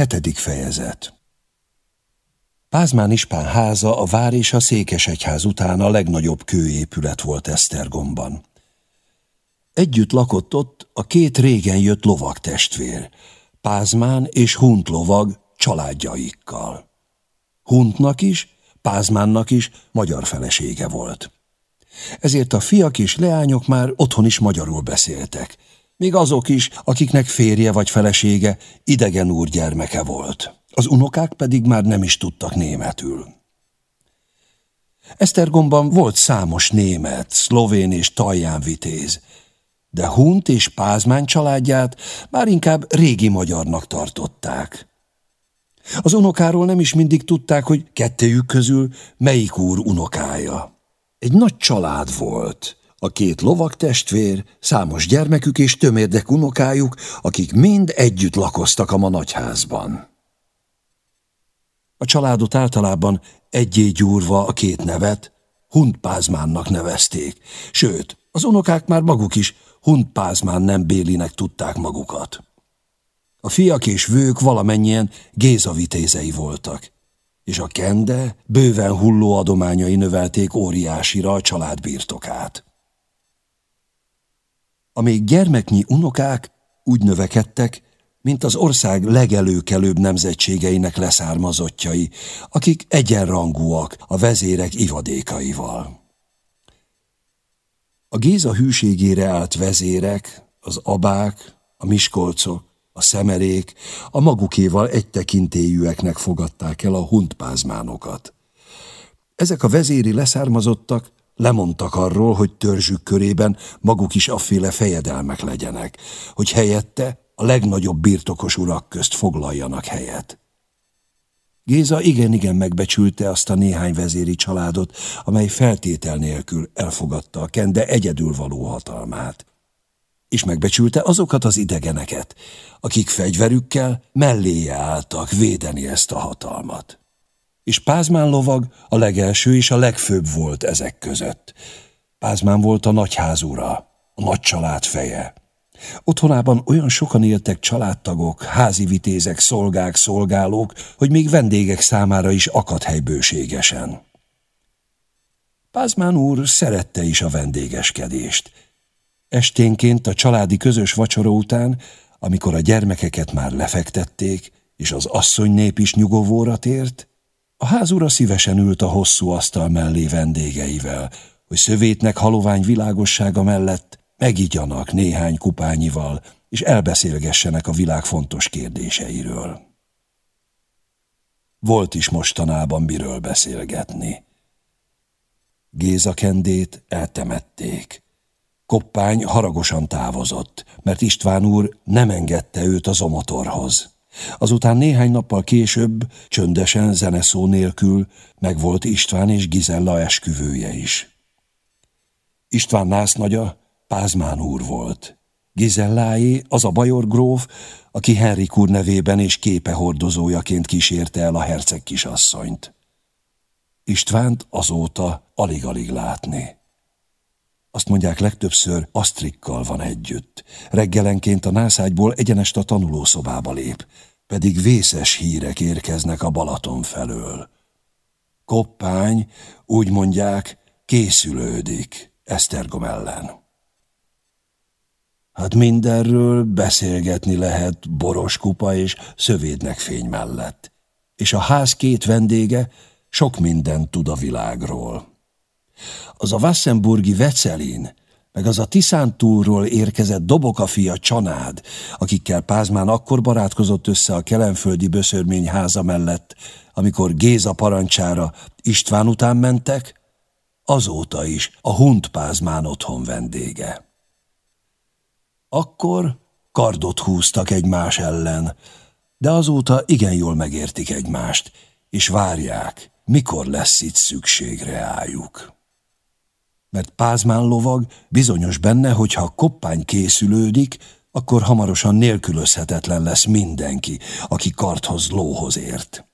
Hetedik fejezet Pázmán Ispán háza a vár és a székesegyház után a legnagyobb kőépület volt Esztergomban. Együtt lakott ott a két régen jött lovag testvér, Pázmán és Hunt lovag családjaikkal. Huntnak is, Pázmánnak is magyar felesége volt. Ezért a fiak és leányok már otthon is magyarul beszéltek, még azok is, akiknek férje vagy felesége idegen úr gyermeke volt. Az unokák pedig már nem is tudtak németül. Esztergomban volt számos német, szlovén és talján vitéz, de Hunt és Pázmány családját már inkább régi magyarnak tartották. Az unokáról nem is mindig tudták, hogy kettejük közül melyik úr unokája. Egy nagy család volt, a két lovak testvér, számos gyermekük és tömérdek unokájuk, akik mind együtt lakoztak a ma nagyházban. A családot általában egyé gyúrva a két nevet Hundpázmánnak nevezték, sőt, az unokák már maguk is Hundpázmán nem Bélinek tudták magukat. A fiak és vők valamennyien Géza vitézei voltak, és a kende bőven hulló adományai növelték óriásira a család birtokát. Amíg gyermeknyi unokák úgy növekedtek, mint az ország legelőkelőbb nemzetségeinek leszármazottjai, akik egyenrangúak a vezérek ivadékaival. A Géza hűségére állt vezérek, az abák, a miskolcok, a szemerék, a magukéval egy tekintélyűeknek fogadták el a huntpázmánokat. Ezek a vezéri leszármazottak lemondtak arról, hogy törzsük körében maguk is afféle fejedelmek legyenek, hogy helyette a legnagyobb birtokos urak közt foglaljanak helyet. Géza igen-igen megbecsülte azt a néhány vezéri családot, amely feltétel nélkül elfogadta a kende egyedül való hatalmát. És megbecsülte azokat az idegeneket, akik fegyverükkel melléje álltak védeni ezt a hatalmat. És Pázmán lovag a legelső és a legfőbb volt ezek között. Pázmán volt a nagyházura, a nagy család feje. Otthonában olyan sokan éltek családtagok, házi vitézek, szolgák, szolgálók, hogy még vendégek számára is akadt hely bőségesen. Pázmán úr szerette is a vendégeskedést. Esténként a családi közös vacsora után, amikor a gyermekeket már lefektették, és az asszony nép is nyugovóra tért, a házura szívesen ült a hosszú asztal mellé vendégeivel, hogy szövétnek halovány világossága mellett megigyanak néhány kupányival, és elbeszélgessenek a világ fontos kérdéseiről. Volt is mostanában miről beszélgetni. Géza kendét eltemették. Koppány haragosan távozott, mert István úr nem engedte őt az omotorhoz. Azután néhány nappal később, csöndesen, zeneszó nélkül megvolt István és Gizella esküvője is. István násznagya Pázmán úr volt. Gizelláé az a bajor gróf, aki Henrik úr nevében és képe hordozójaként kísérte el a herceg kisasszonyt. Istvánt azóta alig-alig látni. Azt mondják legtöbbször Asztrikkal van együtt. Reggelenként a nászágyból egyenest a tanulószobába lép, pedig vészes hírek érkeznek a Balaton felől. Koppány, úgy mondják, készülődik Esztergom ellen. Hát mindenről beszélgetni lehet boros kupa és szövédnek fény mellett. És a ház két vendége sok mindent tud a világról. Az a Wassenburgi Vecelin, meg az a Tiszántúrról érkezett Doboka fia Csanád, akikkel Pázmán akkor barátkozott össze a kelenföldi böszörmény háza mellett, amikor Géza parancsára István után mentek, azóta is a Hunt Pázmán otthon vendége. Akkor kardot húztak egymás ellen, de azóta igen jól megértik egymást, és várják, mikor lesz itt szükség reájuk. Mert Pázmán lovag bizonyos benne, hogy ha a koppány készülődik, akkor hamarosan nélkülözhetetlen lesz mindenki, aki karthoz lóhoz ért.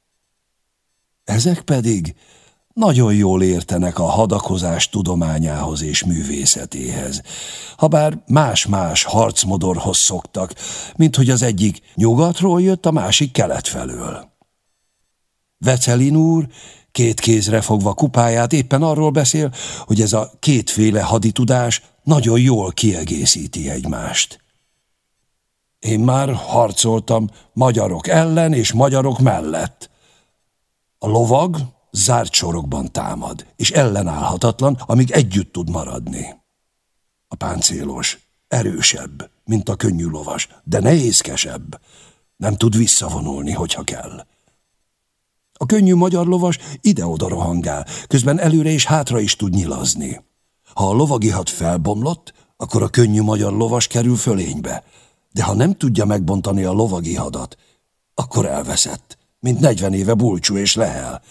Ezek pedig nagyon jól értenek a hadakozás tudományához és művészetéhez. Habár más-más harcmodorhoz szoktak, mint hogy az egyik nyugatról jött, a másik kelet felől. Vecelin úr két kézre fogva kupáját éppen arról beszél, hogy ez a kétféle haditudás nagyon jól kiegészíti egymást. Én már harcoltam magyarok ellen és magyarok mellett. A lovag zárt sorokban támad, és ellenállhatatlan, amíg együtt tud maradni. A páncélos erősebb, mint a könnyű lovas, de nehézkesebb. Nem tud visszavonulni, hogyha kell. A könnyű magyar lovas ide-oda rohangál, közben előre és hátra is tud nyilazni. Ha a lovagihat felbomlott, akkor a könnyű magyar lovas kerül fölénybe, de ha nem tudja megbontani a lovagihadat, akkor elveszett, mint negyven éve bulcsú és lehel,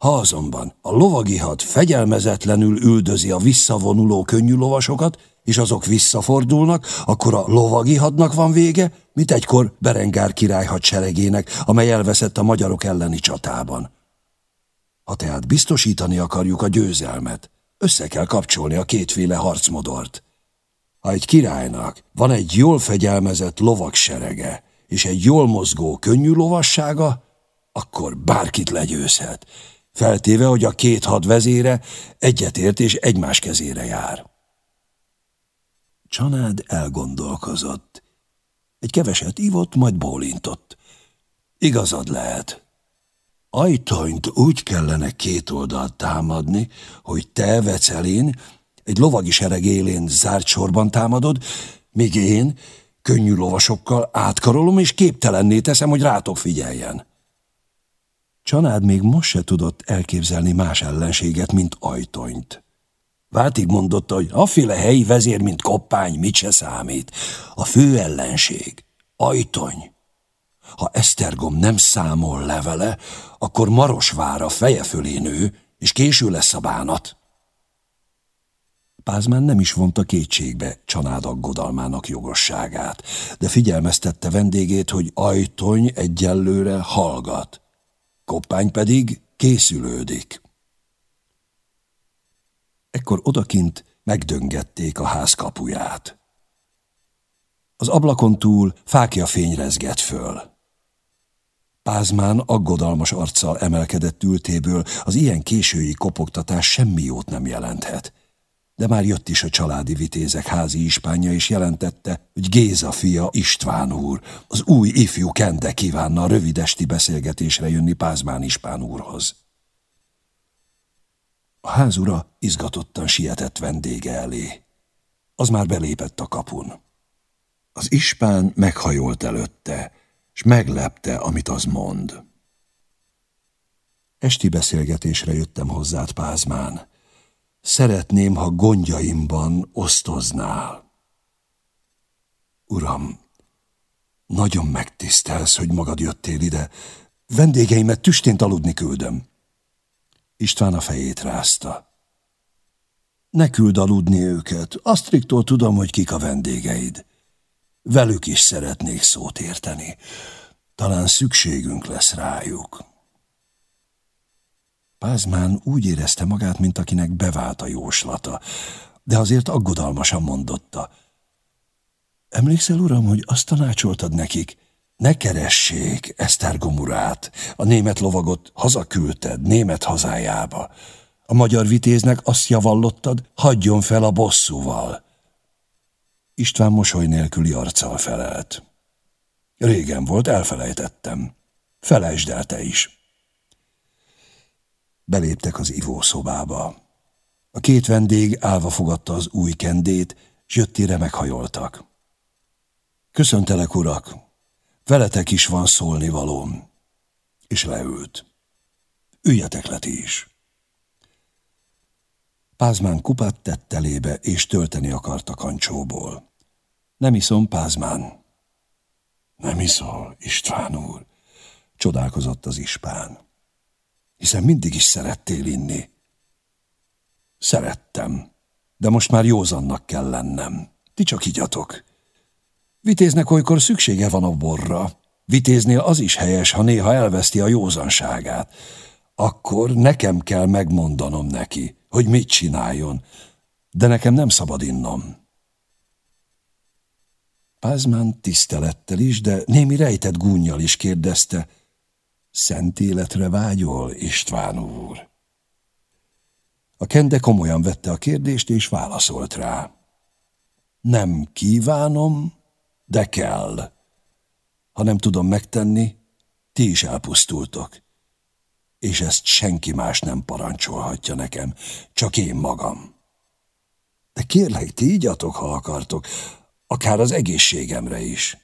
ha azonban a lovagihat fegyelmezetlenül üldözi a visszavonuló könnyű lovasokat, és azok visszafordulnak, akkor a lovagihadnak van vége, mint egykor Berengár király hadseregének, amely elveszett a magyarok elleni csatában. Ha tehát biztosítani akarjuk a győzelmet, össze kell kapcsolni a kétféle harcmodort. Ha egy királynak van egy jól fegyelmezett lovagserege, és egy jól mozgó könnyű lovassága, akkor bárkit legyőzhet, feltéve, hogy a két had vezére egyetért és egymás kezére jár. Csanád elgondolkozott. Egy keveset ivott, majd bólintott. Igazad lehet. Ajtonyt úgy kellene két oldalt támadni, hogy te, Vecelin, egy lovagi sereg élén zárt sorban támadod, míg én könnyű lovasokkal átkarolom és képtelenné teszem, hogy rátok figyeljen. Csanád még most se tudott elképzelni más ellenséget, mint ajtonyt. Váltig mondotta, hogy aféle helyi vezér, mint koppány, mit se számít. A fő ellenség, ajtony. Ha Esztergom nem számol levele, akkor Marosvára feje fölé nő, és késő lesz a bánat. Pázmán nem is vonta kétségbe csanád aggodalmának jogosságát, de figyelmeztette vendégét, hogy ajtony egyelőre hallgat. Koppány pedig készülődik. Ekkor odakint megdöngették a ház kapuját. Az ablakon túl fákja fény rezgett föl. Pázmán aggodalmas arccal emelkedett ültéből, az ilyen késői kopogtatás semmi jót nem jelenthet de már jött is a családi vitézek házi ispánja, és jelentette, hogy Géza fia István úr, az új ifjú Kende kívánna a rövidesti beszélgetésre jönni Pázmán Ispán úrhoz. A házura izgatottan sietett vendége elé. Az már belépett a kapun. Az ispán meghajolt előtte, és meglepte, amit az mond. Esti beszélgetésre jöttem hozzád, Pázmán, Szeretném, ha gondjaimban osztoznál. Uram, nagyon megtisztelsz, hogy magad jöttél ide. Vendégeimet tüstént aludni küldöm. István a fejét rázta. Ne küld aludni őket, Asztriktól tudom, hogy kik a vendégeid. Velük is szeretnék szót érteni. Talán szükségünk lesz rájuk. Pázmán úgy érezte magát, mint akinek bevált a jóslata, de azért aggodalmasan mondotta. Emlékszel, uram, hogy azt tanácsoltad nekik, ne keressék Esztergom urát, a német lovagot hazaküldted német hazájába. A magyar vitéznek azt javallottad, hagyjon fel a bosszúval. István mosoly nélküli arccal felelt. Régen volt, elfelejtettem. Felejtsd el te is. Beléptek az ivószobába. A két vendég állva fogadta az új kendét, s jöttére meghajoltak. Köszöntelek, urak! Veletek is van szólni valóm. És leült. Üljetek le ti is. Pázmán kupát tett telébe, és tölteni akart a kancsóból. Nem iszom, Pázmán. Nem iszol, István úr, csodálkozott az ispán hiszen mindig is szerettél inni. Szerettem, de most már józannak kell lennem. Ti csak igyatok. Vitéznek olykor szüksége van a borra. Vitéznél az is helyes, ha néha elveszti a józanságát. akkor nekem kell megmondanom neki, hogy mit csináljon, de nekem nem szabad innom. Pázmán tisztelettel is, de némi rejtett gúnyjal is kérdezte, Szent életre vágyol, István úr? A kende komolyan vette a kérdést, és válaszolt rá. Nem kívánom, de kell. Ha nem tudom megtenni, ti is elpusztultok. És ezt senki más nem parancsolhatja nekem, csak én magam. De kérlek, ti ígyatok, ha akartok, akár az egészségemre is.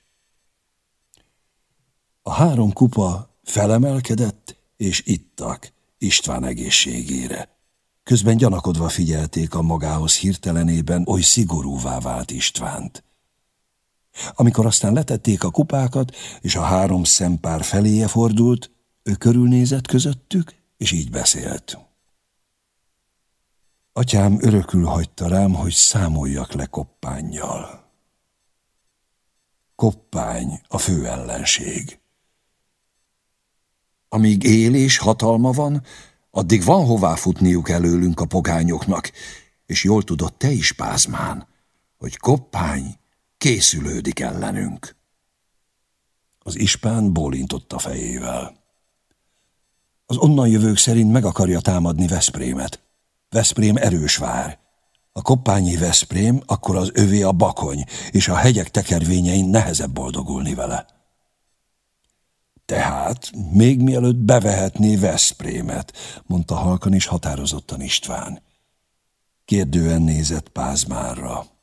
A három kupa felemelkedett, és ittak István egészségére. Közben gyanakodva figyelték a magához hirtelenében oly szigorúvá vált Istvánt. Amikor aztán letették a kupákat, és a három szempár feléje fordult, ő körülnézett közöttük, és így beszélt. Atyám örökül hagyta rám, hogy számoljak le koppányjal. Koppány a fő ellenség. Amíg él és hatalma van, addig van hová futniuk előlünk a pogányoknak, és jól tudod te is, Pázmán, hogy koppány készülődik ellenünk. Az ispán bólintott a fejével. Az onnan jövők szerint meg akarja támadni Veszprémet. Veszprém erős vár. A koppányi Veszprém, akkor az övé a bakony, és a hegyek tekervényein nehezebb boldogulni vele. Tehát még mielőtt bevehetné Veszprémet, mondta halkan és határozottan István. Kérdően nézett Pázmárra.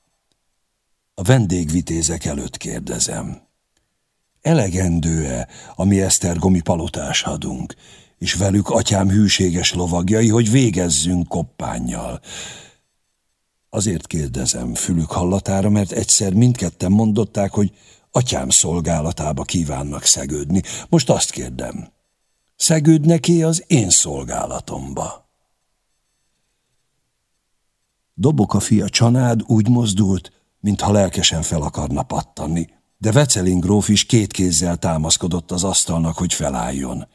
A vendégvitézek előtt kérdezem. Elegendő-e a mi Esztergomi palotás hadunk, és velük atyám hűséges lovagjai, hogy végezzünk koppányjal? Azért kérdezem fülük hallatára, mert egyszer mindketten mondották, hogy atyám szolgálatába kívánnak szegődni. Most azt kérdem, szegődnek-e az én szolgálatomba? Dobok a fia csanád úgy mozdult, mintha lelkesen fel akarna pattanni, de Vecelin gróf is két kézzel támaszkodott az asztalnak, hogy felálljon.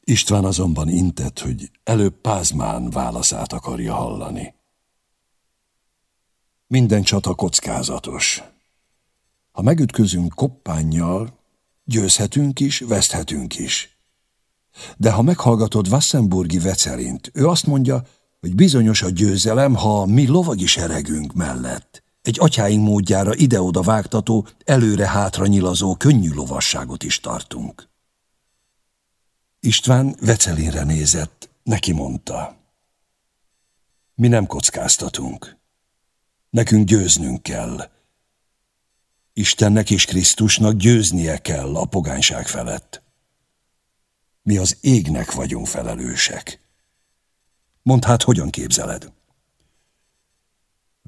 István azonban intett, hogy előbb Pázmán válaszát akarja hallani. Minden csata kockázatos. Ha megütközünk koppányjal, győzhetünk is, veszthetünk is. De ha meghallgatod Wassenburgi Vecelint, ő azt mondja, hogy bizonyos a győzelem, ha mi lovagi seregünk mellett egy atyáink módjára ide-oda vágtató, előre-hátra nyilazó könnyű lovasságot is tartunk. István Vecelinre nézett, neki mondta. Mi nem kockáztatunk. Nekünk győznünk kell. Istennek és Krisztusnak győznie kell a pogányság felett. Mi az égnek vagyunk felelősek. Mondd hát, hogyan képzeled?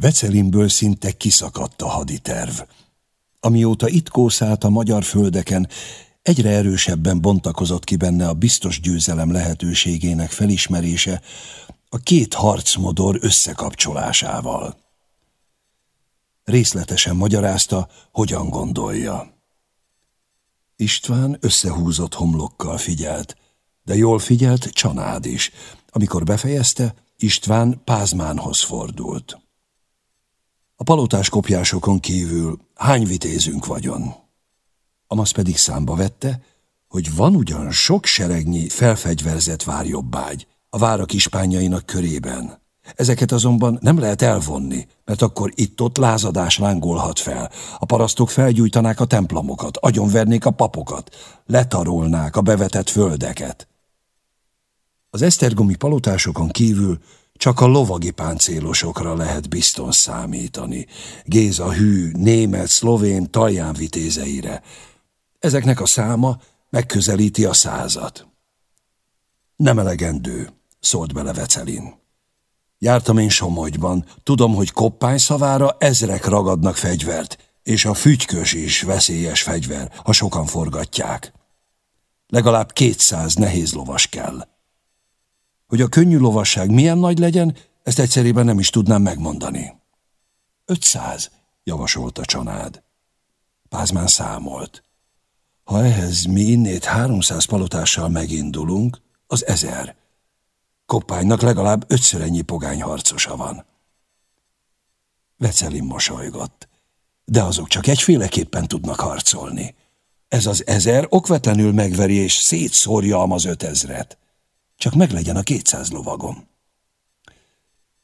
Vecelinből szinte kiszakadt a haditerv. Amióta itt kószált a magyar földeken, egyre erősebben bontakozott ki benne a biztos győzelem lehetőségének felismerése a két harcmodor összekapcsolásával. Részletesen magyarázta, hogyan gondolja. István összehúzott homlokkal figyelt, de jól figyelt Csanád is. Amikor befejezte, István Pázmánhoz fordult. A palotás kopjásokon kívül hány vitézünk vagyon? Amasz pedig számba vette, hogy van ugyan sok seregnyi felfegyverzett várjobbágy a várak ispányainak körében. Ezeket azonban nem lehet elvonni, mert akkor itt-ott lázadás lángolhat fel. A parasztok felgyújtanák a templomokat, agyonvernék a papokat, letarolnák a bevetett földeket. Az esztergomi palotásokon kívül csak a lovagi páncélosokra lehet bizton számítani. Géza hű, német, szlovén, talján vitézeire. Ezeknek a száma megközelíti a százat. Nem elegendő, szólt bele Vecelin. Jártam én Somogyban, tudom, hogy koppány szavára ezrek ragadnak fegyvert, és a fügykös is veszélyes fegyver, ha sokan forgatják. Legalább kétszáz nehéz lovas kell. Hogy a könnyű lovasság milyen nagy legyen, ezt egyszerében nem is tudnám megmondani. Ötszáz, javasolta Csanád. Pázmán számolt. Ha ehhez mi innét háromszáz palotással megindulunk, Az ezer. Koppánynak legalább ötször ennyi pogány harcosa van. Vecelin mosolygott. De azok csak egyféleképpen tudnak harcolni. Ez az ezer okvetlenül megveri és szétszórja az ötezret. Csak meglegyen a kétszáz lovagom.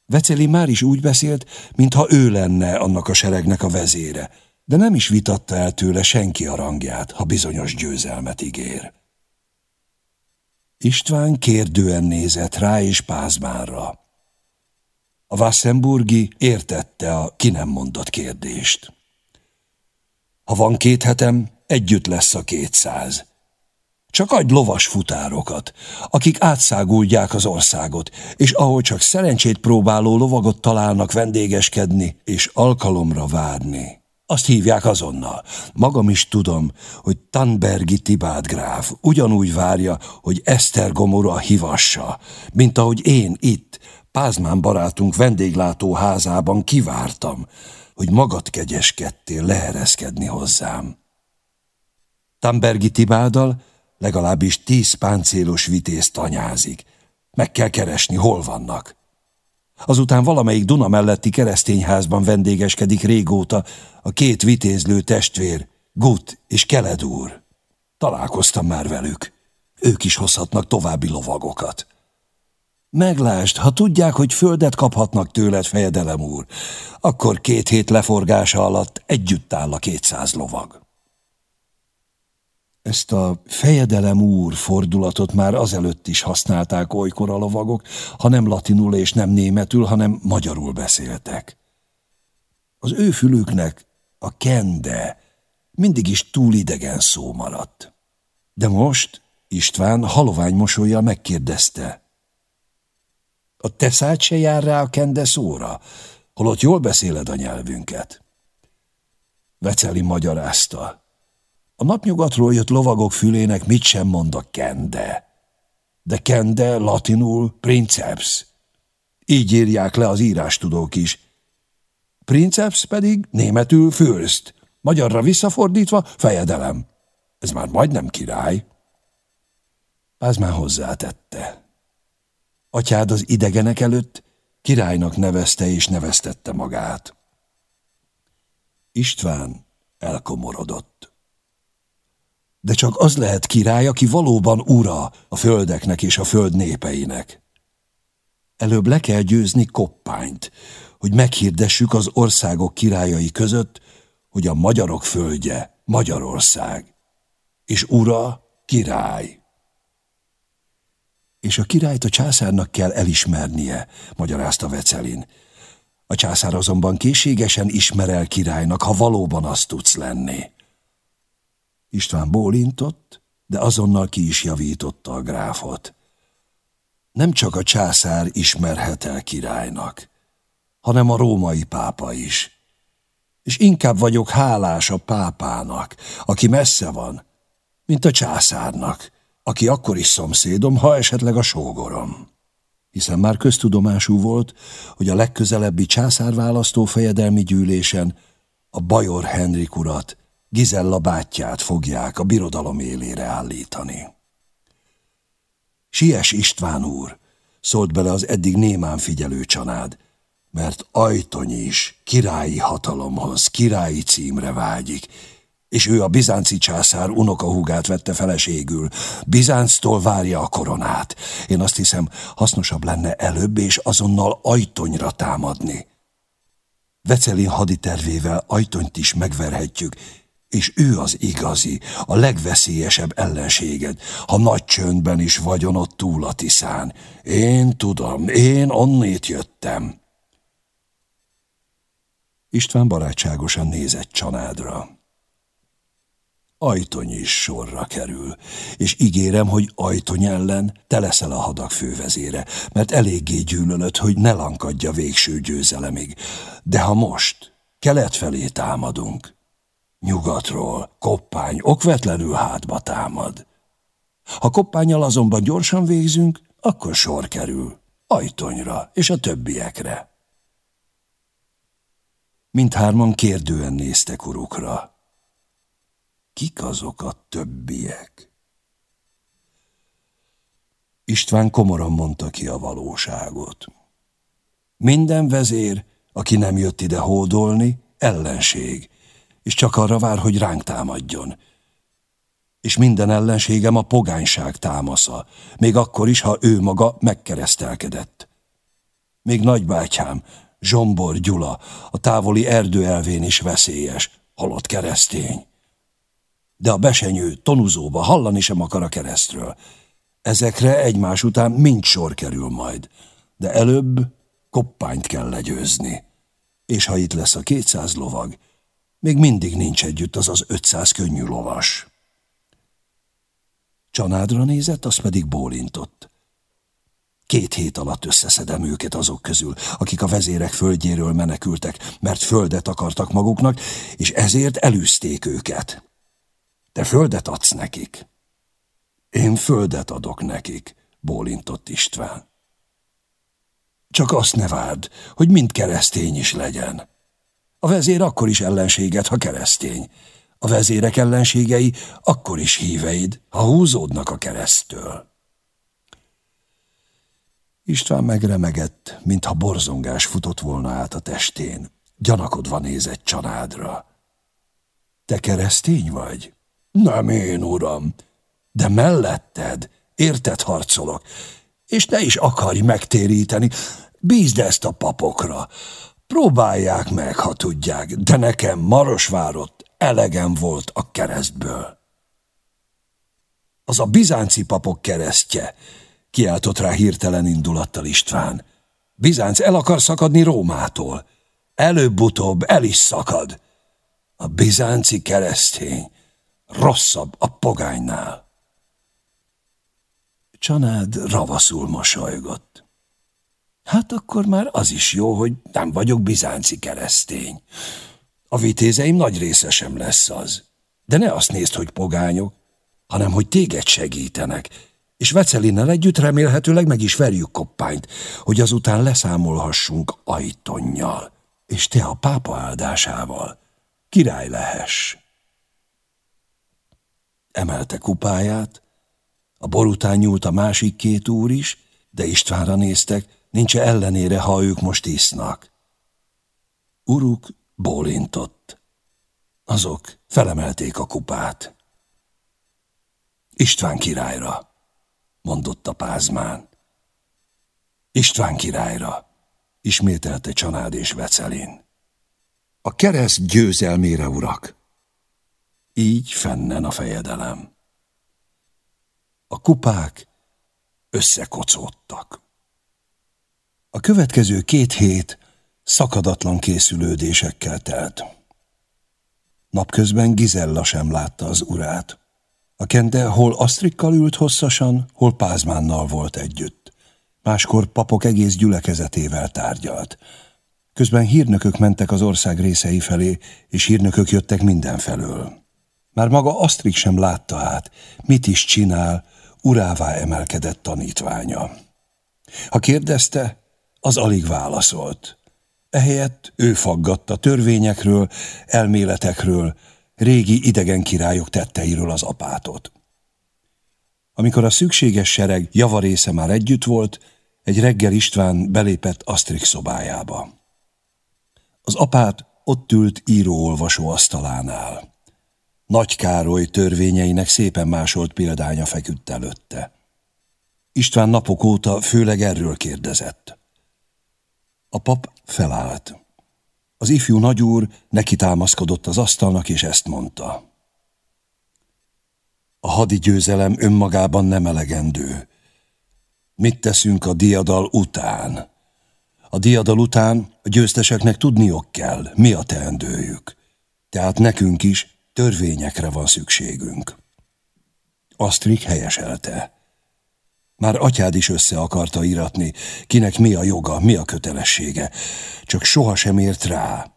Veceli már is úgy beszélt, mintha ő lenne annak a seregnek a vezére, de nem is vitatta el tőle senki a rangját, ha bizonyos győzelmet ígér. István kérdően nézett rá és Pázmánra. A Wassenburgi értette a ki nem mondott kérdést. Ha van két hetem, együtt lesz a kétszáz. Csak adj lovas futárokat, akik átszágulják az országot, és ahol csak szerencsét próbáló lovagot találnak vendégeskedni és alkalomra várni. Azt hívják azonnal. Magam is tudom, hogy Tanbergi Tibát gráf ugyanúgy várja, hogy Eszter Gomora hivassa, mint ahogy én itt, Pázmán barátunk vendéglátó házában kivártam, hogy magad kegyeskedtél leereszkedni hozzám. Tambergi Tibádal legalábbis tíz páncélos vitéz tanyázik. Meg kell keresni, hol vannak. Azután valamelyik Duna melletti keresztényházban vendégeskedik régóta a két vitézlő testvér, Gut és Keledúr. Találkoztam már velük. Ők is hozhatnak további lovagokat. Meglásd, ha tudják, hogy földet kaphatnak tőled, fejedelem úr, akkor két hét leforgása alatt együtt áll a kétszáz lovag. Ezt a fejedelem úr fordulatot már azelőtt is használták olykor a lovagok, ha nem latinul és nem németül, hanem magyarul beszéltek. Az ő fülüknek a kende mindig is túl idegen szó maradt. De most István halovány mosolyjal megkérdezte. A te szád se jár rá a kende szóra, holott jól beszéled a nyelvünket. Veceli magyarázta. A napnyugatról jött lovagok fülének mit sem mond a kende. De kende latinul princeps. Így írják le az írástudók is. Princeps pedig németül fürst, magyarra visszafordítva fejedelem. Ez már majdnem király. Az már hozzátette. Atyád az idegenek előtt királynak nevezte és neveztette magát. István elkomorodott de csak az lehet király, aki valóban ura a földeknek és a föld népeinek. Előbb le kell győzni koppányt, hogy meghirdessük az országok királyai között, hogy a magyarok földje Magyarország, és ura király. És a királyt a császárnak kell elismernie, magyarázta Vecelin. A császár azonban készségesen ismer el királynak, ha valóban azt tudsz lenni. István bólintott, de azonnal ki is javította a gráfot. Nem csak a császár ismerhet el királynak, hanem a római pápa is. És inkább vagyok hálás a pápának, aki messze van, mint a császárnak, aki akkor is szomszédom, ha esetleg a sógorom. Hiszen már köztudomású volt, hogy a legközelebbi császárválasztó fejedelmi gyűlésen a Bajor Henrik urat Gizella bátyját fogják a birodalom élére állítani. Sies István úr, szólt bele az eddig némán figyelő csanád, mert Ajtony is királyi hatalomhoz, királyi címre vágyik, és ő a bizánci császár unokahúgát vette feleségül. Bizánctól várja a koronát. Én azt hiszem, hasznosabb lenne előbb és azonnal Ajtonyra támadni. Vecelin haditervével Ajtonyt is megverhetjük, és ő az igazi, a legveszélyesebb ellenséged, ha nagy csöndben is vagyon ott túl a tiszán. Én tudom, én onnét jöttem. István barátságosan nézett csanádra. Ajtony is sorra kerül, és ígérem, hogy Ajtony ellen te leszel a hadak fővezére, mert eléggé gyűlölött, hogy ne lankadja végső győzelemig. De ha most kelet felé támadunk, Nyugatról koppány okvetlenül hátba támad. Ha koppányjal azonban gyorsan végzünk, akkor sor kerül ajtonyra és a többiekre. Mindhárman kérdően néztek urukra. Kik azok a többiek? István komoran mondta ki a valóságot. Minden vezér, aki nem jött ide hódolni, ellenség, és csak arra vár, hogy ránk támadjon. És minden ellenségem a pogányság támasza, még akkor is, ha ő maga megkeresztelkedett. Még nagybátyám, Zsombor Gyula, a távoli erdő elvén is veszélyes, halott keresztény. De a besenyő tonuzóba hallani sem akar a keresztről. Ezekre egymás után mind sor kerül majd, de előbb koppányt kell legyőzni. És ha itt lesz a kétszáz lovag, még mindig nincs együtt az az ötszáz könnyű lovas. Csanádra nézett, az pedig bólintott. Két hét alatt összeszedem őket azok közül, akik a vezérek földjéről menekültek, mert földet akartak maguknak, és ezért elűzték őket. Te földet adsz nekik. Én földet adok nekik, bólintott István. Csak azt ne várd, hogy mind keresztény is legyen. A vezér akkor is ellenséget, ha keresztény. A vezérek ellenségei akkor is híveid, ha húzódnak a keresztől. István megremegett, mintha borzongás futott volna át a testén. Gyanakodva nézett családra. Te keresztény vagy? Nem én, uram, de melletted, érted harcolok, és ne is akarj megtéríteni, bízd ezt a papokra. Próbálják meg, ha tudják, de nekem Marosvárott elegem volt a keresztből. Az a bizánci papok keresztje, kiáltott rá hirtelen indulattal István. Bizánc el akar szakadni Rómától. Előbb-utóbb el is szakad. A bizánci keresztény rosszabb a pogánynál. Csanád ravaszul mosolygott. Hát akkor már az is jó, hogy nem vagyok bizánci keresztény. A vitézeim nagy része sem lesz az. De ne azt nézd, hogy pogányok, hanem hogy téged segítenek, és Vecelinnel együtt remélhetőleg meg is verjük koppányt, hogy azután leszámolhassunk ajtonnyal, és te a pápa áldásával király lehess. Emelte kupáját, a bor után nyúlt a másik két úr is, de Istvánra néztek, nincs -e ellenére, ha ők most isznak. Uruk bólintott. Azok felemelték a kupát. István királyra mondotta Pázmán. István királyra, ismételte Csanád és Vecelin. A kereszt győzelmére, urak! Így fennen a fejedelem. A kupák összekocódtak. A következő két hét szakadatlan készülődésekkel telt. Napközben Gizella sem látta az urát. A kende hol Asztrikkal ült hosszasan, hol Pázmánnal volt együtt. Máskor papok egész gyülekezetével tárgyalt. Közben hírnökök mentek az ország részei felé, és hírnökök jöttek mindenfelől. Már maga Asztrik sem látta át, mit is csinál, urává emelkedett tanítványa. Ha kérdezte, az alig válaszolt. Ehelyett ő faggatta törvényekről, elméletekről, régi idegen királyok tetteiről az apátot. Amikor a szükséges sereg javarésze már együtt volt, egy reggel István belépett Asztrik szobájába. Az apát ott ült író-olvasó asztalánál. Nagy Károly törvényeinek szépen másolt példánya feküdt előtte. István napok óta főleg erről kérdezett. A pap felállt. Az ifjú nagyúr neki támaszkodott az asztalnak, és ezt mondta. A hadi győzelem önmagában nem elegendő. Mit teszünk a diadal után? A diadal után a győzteseknek tudniok kell, mi a teendőjük. Tehát nekünk is törvényekre van szükségünk. Asztrik helyeselte. Már atyád is össze akarta iratni, kinek mi a joga, mi a kötelessége, csak sohasem ért rá.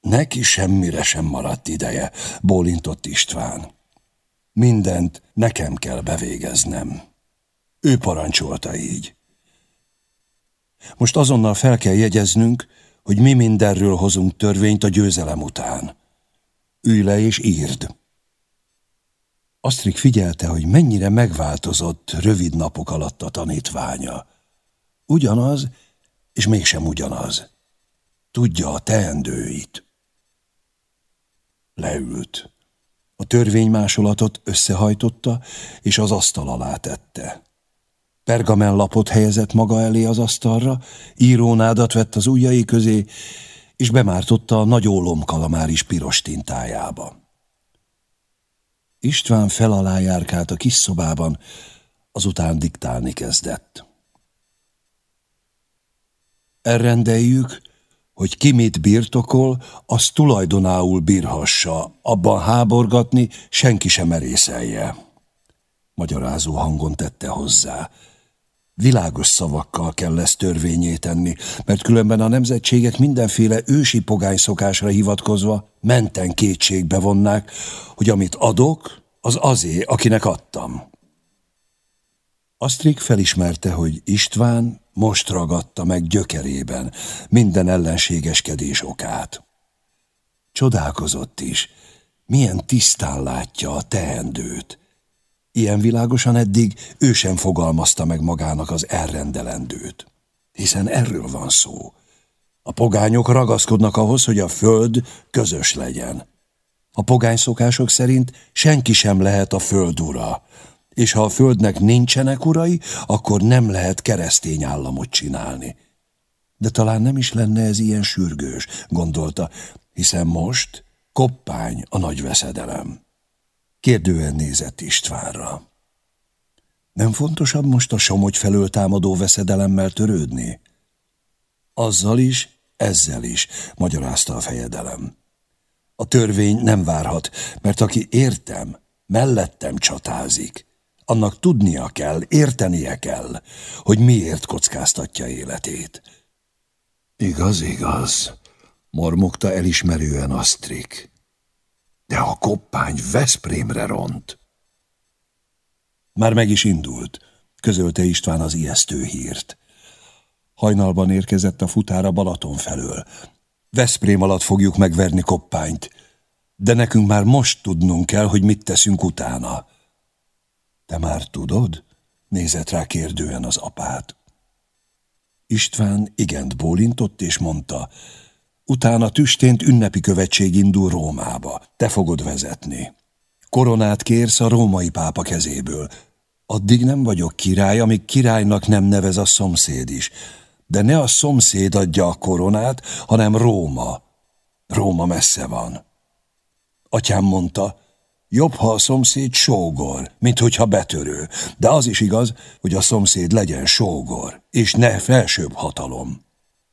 Neki semmire sem maradt ideje, bólintott István. Mindent nekem kell bevégeznem. Ő parancsolta így. Most azonnal fel kell jegyeznünk, hogy mi mindenről hozunk törvényt a győzelem után. Ülj le és írd. Asztrik figyelte, hogy mennyire megváltozott rövid napok alatt a tanítványa. Ugyanaz, és mégsem ugyanaz. Tudja a teendőit. Leült. A törvénymásolatot összehajtotta, és az asztal alá tette. Pergamenlapot helyezett maga elé az asztalra, írónádat vett az ujjai közé, és bemártotta a nagy ólomkalamáris piros tintájába. István felalá járkált a kis szobában, azután diktálni kezdett. Elrendeljük, hogy ki mit birtokol, az tulajdonául bírhassa, abban háborgatni senki sem merészelje. Magyarázó hangon tette hozzá. Világos szavakkal kell ezt törvényé tenni, mert különben a nemzetségek mindenféle ősi pogány szokásra hivatkozva menten kétségbe vonnák, hogy amit adok, az azé, akinek adtam. Asztrik felismerte, hogy István most ragadta meg gyökerében minden ellenségeskedés okát. Csodálkozott is, milyen tisztán látja a teendőt. Ilyen világosan eddig ő sem fogalmazta meg magának az elrendelendőt. Hiszen erről van szó. A pogányok ragaszkodnak ahhoz, hogy a föld közös legyen. A pogány szokások szerint senki sem lehet a föld ura, és ha a földnek nincsenek urai, akkor nem lehet keresztény államot csinálni. De talán nem is lenne ez ilyen sürgős, gondolta, hiszen most koppány a nagy veszedelem. Kérdően nézett Istvánra. Nem fontosabb most a Somogy felől támadó veszedelemmel törődni? Azzal is, ezzel is, magyarázta a fejedelem. A törvény nem várhat, mert aki értem, mellettem csatázik, annak tudnia kell, értenie kell, hogy miért kockáztatja életét. Igaz, igaz, mormogta elismerően Asztrik. De a koppány Veszprémre ront. Már meg is indult, közölte István az ijesztő hírt. Hajnalban érkezett a futára Balaton felől. Veszprém alatt fogjuk megverni koppányt, de nekünk már most tudnunk kell, hogy mit teszünk utána. Te már tudod? Nézett rá kérdően az apát. István igent bólintott és mondta, utána tüstént ünnepi követség indul Rómába, te fogod vezetni. Koronát kérsz a római pápa kezéből. Addig nem vagyok király, amíg királynak nem nevez a szomszéd is. De ne a szomszéd adja a koronát, hanem Róma. Róma messze van. Atyám mondta, Jobb, ha a szomszéd sógor, mint hogyha betörő, de az is igaz, hogy a szomszéd legyen sógor, és ne felsőbb hatalom.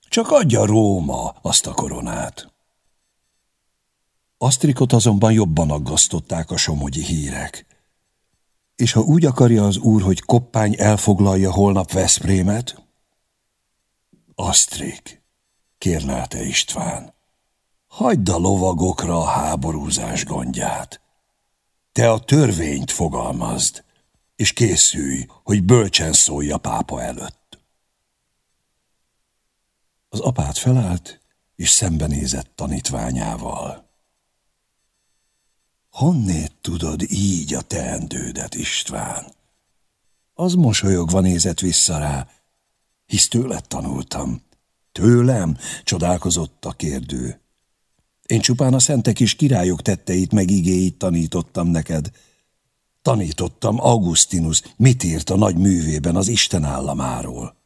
Csak adja Róma azt a koronát. Asztrikot azonban jobban aggasztották a somogyi hírek. És ha úgy akarja az úr, hogy Koppány elfoglalja holnap Veszprémet? Asztrik, kérlelte István, hagyd a lovagokra a háborúzás gondját. Te a törvényt fogalmazd, és készülj, hogy bölcsen szólj a pápa előtt. Az apát felállt, és szembenézett tanítványával. Honnét tudod így a teendődet, István? Az mosolyogva nézett vissza rá, hisz tőled tanultam. Tőlem? csodálkozott a kérdő. Én csupán a szentek és királyok tetteit meg igéit tanítottam neked. Tanítottam Augustinus, mit írt a nagy művében az Isten államáról.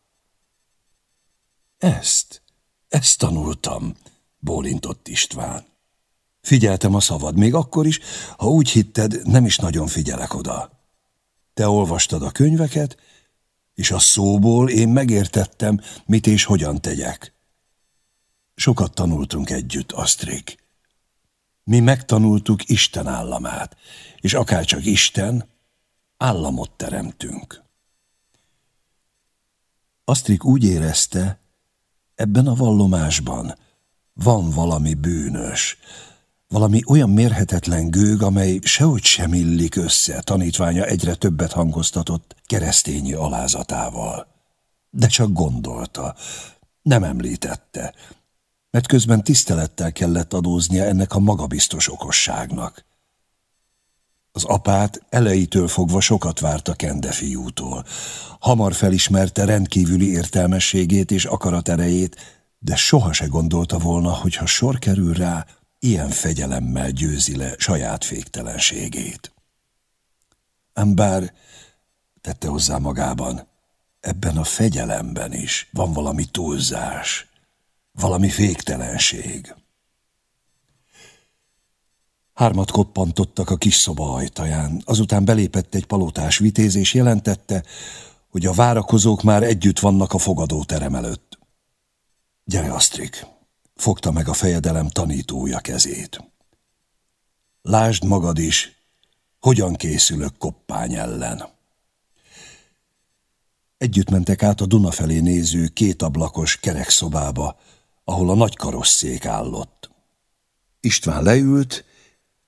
Ezt, ezt tanultam, bólintott István. Figyeltem a szavad, még akkor is, ha úgy hitted, nem is nagyon figyelek oda. Te olvastad a könyveket, és a szóból én megértettem, mit és hogyan tegyek. Sokat tanultunk együtt, Asztrik. Mi megtanultuk Isten államát, és akárcsak Isten, államot teremtünk. Asztrik úgy érezte, ebben a vallomásban van valami bűnös, valami olyan mérhetetlen gőg, amely sehogy sem illik össze tanítványa egyre többet hangoztatott keresztényi alázatával. De csak gondolta, nem említette, mert közben tisztelettel kellett adóznia ennek a magabiztos okosságnak. Az apát elejétől fogva sokat várt a Kende fiútól. Hamar felismerte rendkívüli értelmességét és akaraterejét, de soha se gondolta volna, hogy ha sor kerül rá, ilyen fegyelemmel győzi le saját féktelenségét. Ám bár, tette hozzá magában, ebben a fegyelemben is van valami túlzás, valami féktelenség. Hármat koppantottak a kis szoba ajtaján, azután belépett egy palotás vitéz, és jelentette, hogy a várakozók már együtt vannak a fogadóterem előtt. Gyere, Asztrik! Fogta meg a fejedelem tanítója kezét. Lásd magad is, hogyan készülök koppány ellen. Együtt mentek át a Duna felé néző kétablakos kerekszobába, ahol a nagy karosszék állott. István leült,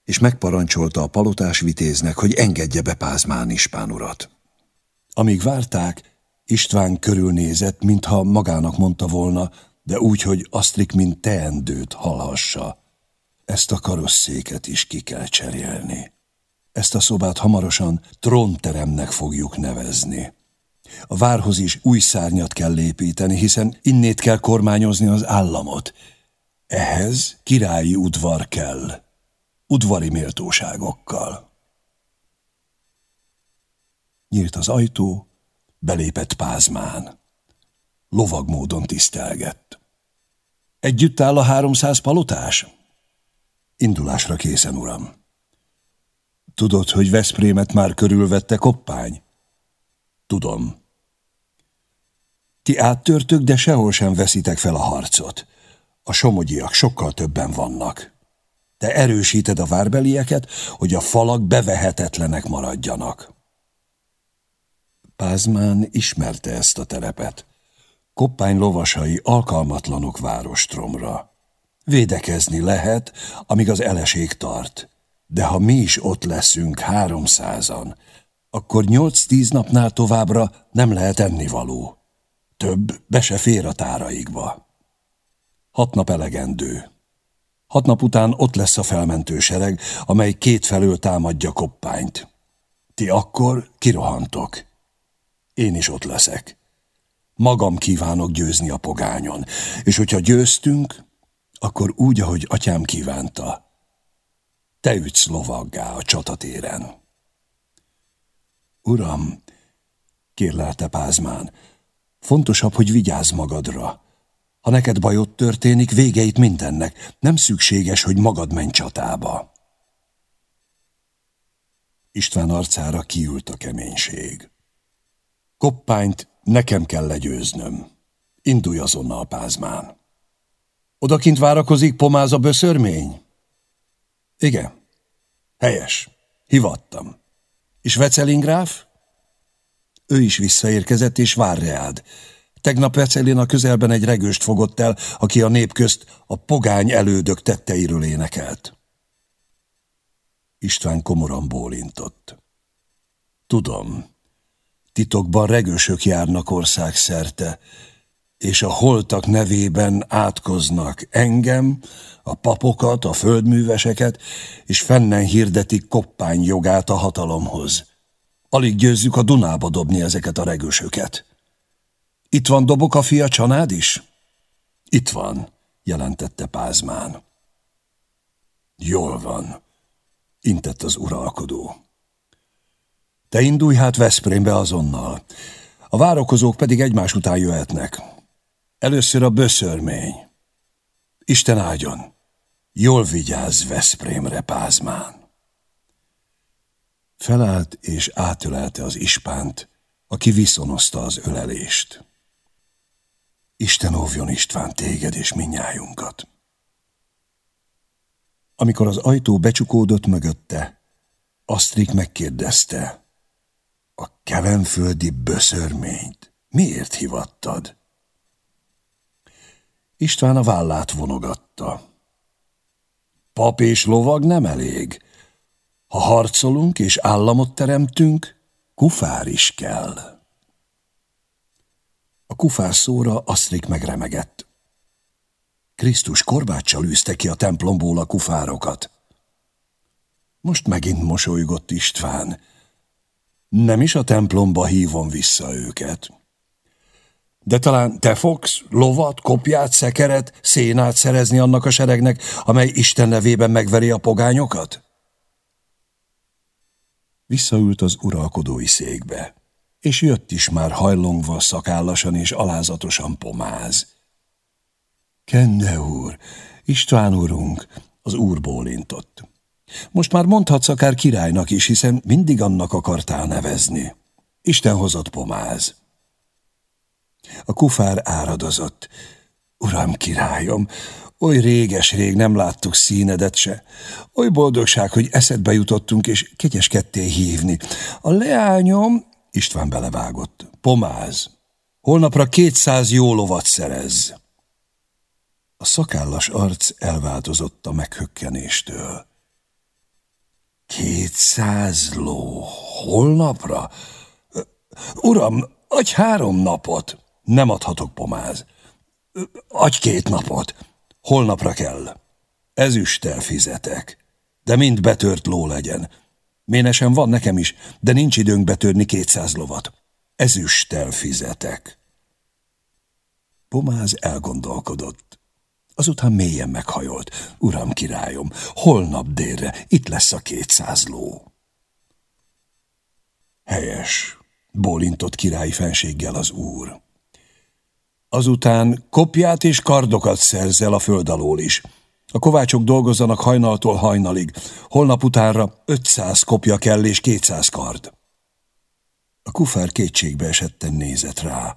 és megparancsolta a palotás vitéznek, hogy engedje be Pázmán Ispán urat. Amíg várták, István körülnézett, mintha magának mondta volna, de úgy, hogy Asztrik, mint teendőt hallhassa. Ezt a karosszéket is ki kell cserélni. Ezt a szobát hamarosan trónteremnek fogjuk nevezni. A várhoz is új szárnyat kell építeni, hiszen innét kell kormányozni az államot. Ehhez királyi udvar kell udvari méltóságokkal. Nyílt az ajtó, belépett Pázmán. Lovag módon tisztelgett. Együtt áll a háromszáz palotás? Indulásra készen, uram. Tudod, hogy Veszprémet már körülvette koppány? Tudom. Ti áttörtök, de sehol sem veszitek fel a harcot. A somogyiak sokkal többen vannak. Te erősíted a várbelieket, hogy a falak bevehetetlenek maradjanak. Pázmán ismerte ezt a telepet. Koppány lovasai alkalmatlanok várostromra. Védekezni lehet, amíg az eleség tart. De ha mi is ott leszünk háromszázan, akkor nyolc-tíz napnál továbbra nem lehet ennivaló. Több be se fér a táraikba. Hat nap elegendő. Hat nap után ott lesz a felmentő sereg, amely kétfelől támadja koppányt. Ti akkor kirohantok. Én is ott leszek. Magam kívánok győzni a pogányon, és hogyha győztünk, akkor úgy, ahogy atyám kívánta. Te ütsz lovaggá a csatatéren. Uram, kérlelte Pázmán, fontosabb, hogy vigyázz magadra. Ha neked bajod történik, végeit mindennek. Nem szükséges, hogy magad menj csatába. István arcára kiült a keménység. Koppányt nekem kell legyőznöm. Indulj azonnal, Pázmán. Odakint várakozik pomáz a böszörmény? Igen. Helyes. Hivattam. És Vecelingráf? Ő is visszaérkezett, és vár reád. Tegnap Vecelin a közelben egy regőst fogott el, aki a nép közt a pogány elődök tetteiről énekelt. István komoran bólintott. Tudom, titokban regősök járnak országszerte, és a holtak nevében átkoznak engem, a papokat, a földműveseket, és fennen hirdetik koppány jogát a hatalomhoz. Alig győzzük a Dunába dobni ezeket a regősöket. Itt van dobok a fia csanád is? Itt van, jelentette Pázmán. Jól van, intett az uralkodó. Te indulj hát Veszprémbe azonnal. A várakozók pedig egymás után jöhetnek. Először a böszörmény. Isten áldjon! Jól vigyázz Veszprémre, Pázmán! Felállt és átölelte az ispánt, aki viszonozta az ölelést. Isten óvjon István téged és minnyájunkat. Amikor az ajtó becsukódott mögötte, Asztrik megkérdezte, a kevenföldi böszörményt miért hivattad? István a vállát vonogatta. Pap és lovag nem elég. Ha harcolunk és államot teremtünk, kufár is kell. A kufás szóra Asztrik megremegett. Krisztus korbáccsal űzte ki a templomból a kufárokat. Most megint mosolygott István. Nem is a templomba hívom vissza őket. De talán te fogsz lovat, kopját, szekeret, szénát szerezni annak a seregnek, amely Isten nevében megveri a pogányokat? Visszaült az uralkodói székbe, és jött is már hajlongva szakállasan és alázatosan pomáz. Kende úr, István úrunk, az úr bólintott. Most már mondhatsz akár királynak is, hiszen mindig annak akartál nevezni. Isten hozott pomáz. A kufár áradozott. Uram, királyom, oly réges-rég nem láttuk színedet se. Oly boldogság, hogy eszedbe jutottunk, és kegyeskedtél hívni. A leányom, István belevágott, pomáz. Holnapra kétszáz jó lovat szerez. A szakállas arc elváltozott a meghökkenéstől. Kétszáz ló holnapra? Uram, adj három napot! Nem adhatok pomáz. Adj két napot. Holnapra kell. Ezüsttel fizetek. De mind betört ló legyen. Ménesen van nekem is, de nincs időnk betörni kétszáz lovat. Ezüsttel fizetek. Pomáz elgondolkodott. Azután mélyen meghajolt. Uram, királyom, holnap délre itt lesz a kétszáz ló. Helyes, bólintott királyi fenséggel az úr. Azután kopját és kardokat szerzel a föld alól is. A kovácsok dolgozzanak hajnaltól hajnalig. Holnap utánra 500 kopja kell és 200 kard. A kufár kétségbe esetten nézett rá.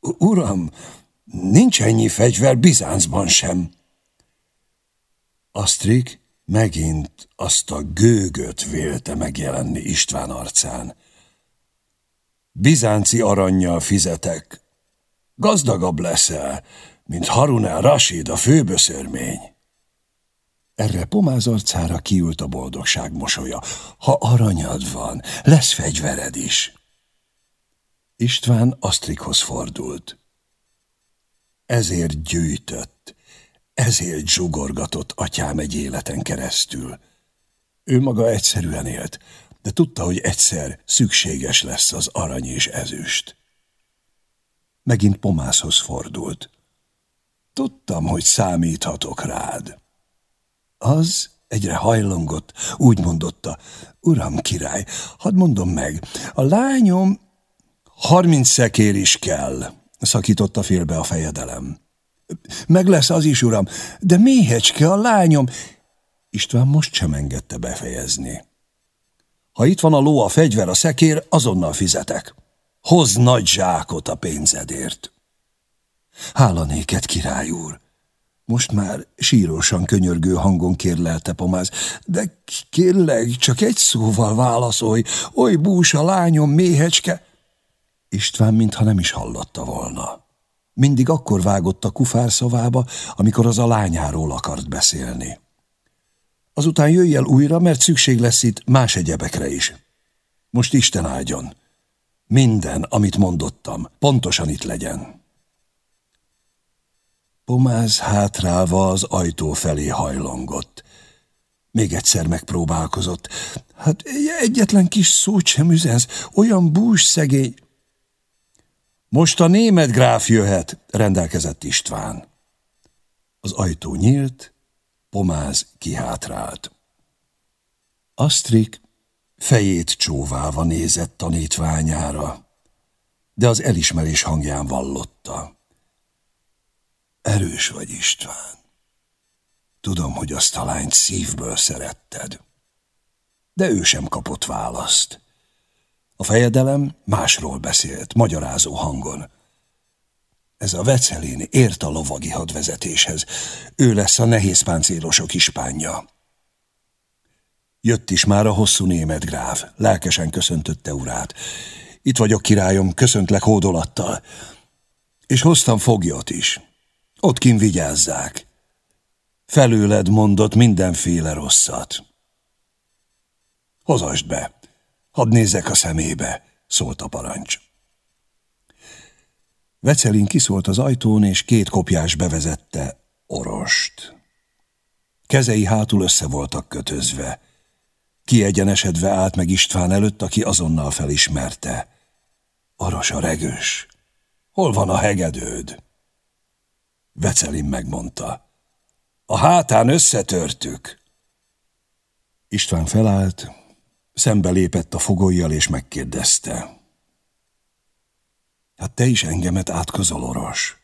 Uram, nincs ennyi fegyver Bizáncban sem. Asztrik megint azt a gőgöt vélte megjelenni István arcán. Bizánci aranyjal fizetek, Gazdagabb leszel, mint Harun el Rashid, a főböszörmény. Erre pomáz arcára kiült a boldogság mosolya. Ha aranyad van, lesz fegyvered is. István Asztrikhoz fordult. Ezért gyűjtött, ezért zsugorgatott atyám egy életen keresztül. Ő maga egyszerűen élt, de tudta, hogy egyszer szükséges lesz az arany és ezüst. Megint Pomászhoz fordult. Tudtam, hogy számíthatok rád. Az egyre hajlongott, úgy mondotta, Uram király, hadd mondom meg, a lányom harminc szekér is kell, szakította félbe a fejedelem. Meg lesz az is, uram, de méhecske a lányom. István most sem engedte befejezni. Ha itt van a ló, a fegyver, a szekér, azonnal fizetek. Hoz nagy zsákot a pénzedért. Hála néked, király úr! Most már sírósan könyörgő hangon kérlelte Pomáz, de kérlek, csak egy szóval válaszolj, oly bús a lányom, méhecske! István mintha nem is hallotta volna. Mindig akkor vágott a kufár szavába, amikor az a lányáról akart beszélni. Azután jöjj el újra, mert szükség lesz itt más egyebekre is. Most Isten áldjon! Minden, amit mondottam, pontosan itt legyen. Pomáz hátrálva az ajtó felé hajlongott. Még egyszer megpróbálkozott. Hát egyetlen kis szót sem üzensz, olyan bús szegény. Most a német gráf jöhet, rendelkezett István. Az ajtó nyílt, Pomáz kihátrált. Asztrik Fejét csóválva nézett tanítványára, de az elismerés hangján vallotta. Erős vagy, István. Tudom, hogy azt a lányt szívből szeretted. De ő sem kapott választ. A fejedelem másról beszélt, magyarázó hangon. Ez a Vecelin ért a lovagi hadvezetéshez. Ő lesz a nehéz páncélosok ispánja. Jött is már a hosszú német gráf, lelkesen köszöntötte urát. Itt vagyok, királyom, köszöntlek hódolattal. És hoztam foglyot is. Ott kin vigyázzák. Felőled mondott mindenféle rosszat. Hozasd be, hadd nézzek a szemébe, szólt a parancs. Vecelin kiszólt az ajtón, és két kopjás bevezette orost. Kezei hátul össze voltak kötözve. Kiegyenesedve állt meg István előtt, aki azonnal felismerte. Aras a regős. Hol van a hegedőd? Vecelin megmondta. A hátán összetörtük. István felállt, szembe lépett a fogolyjal és megkérdezte. Hát te is engemet átkozol, Oros.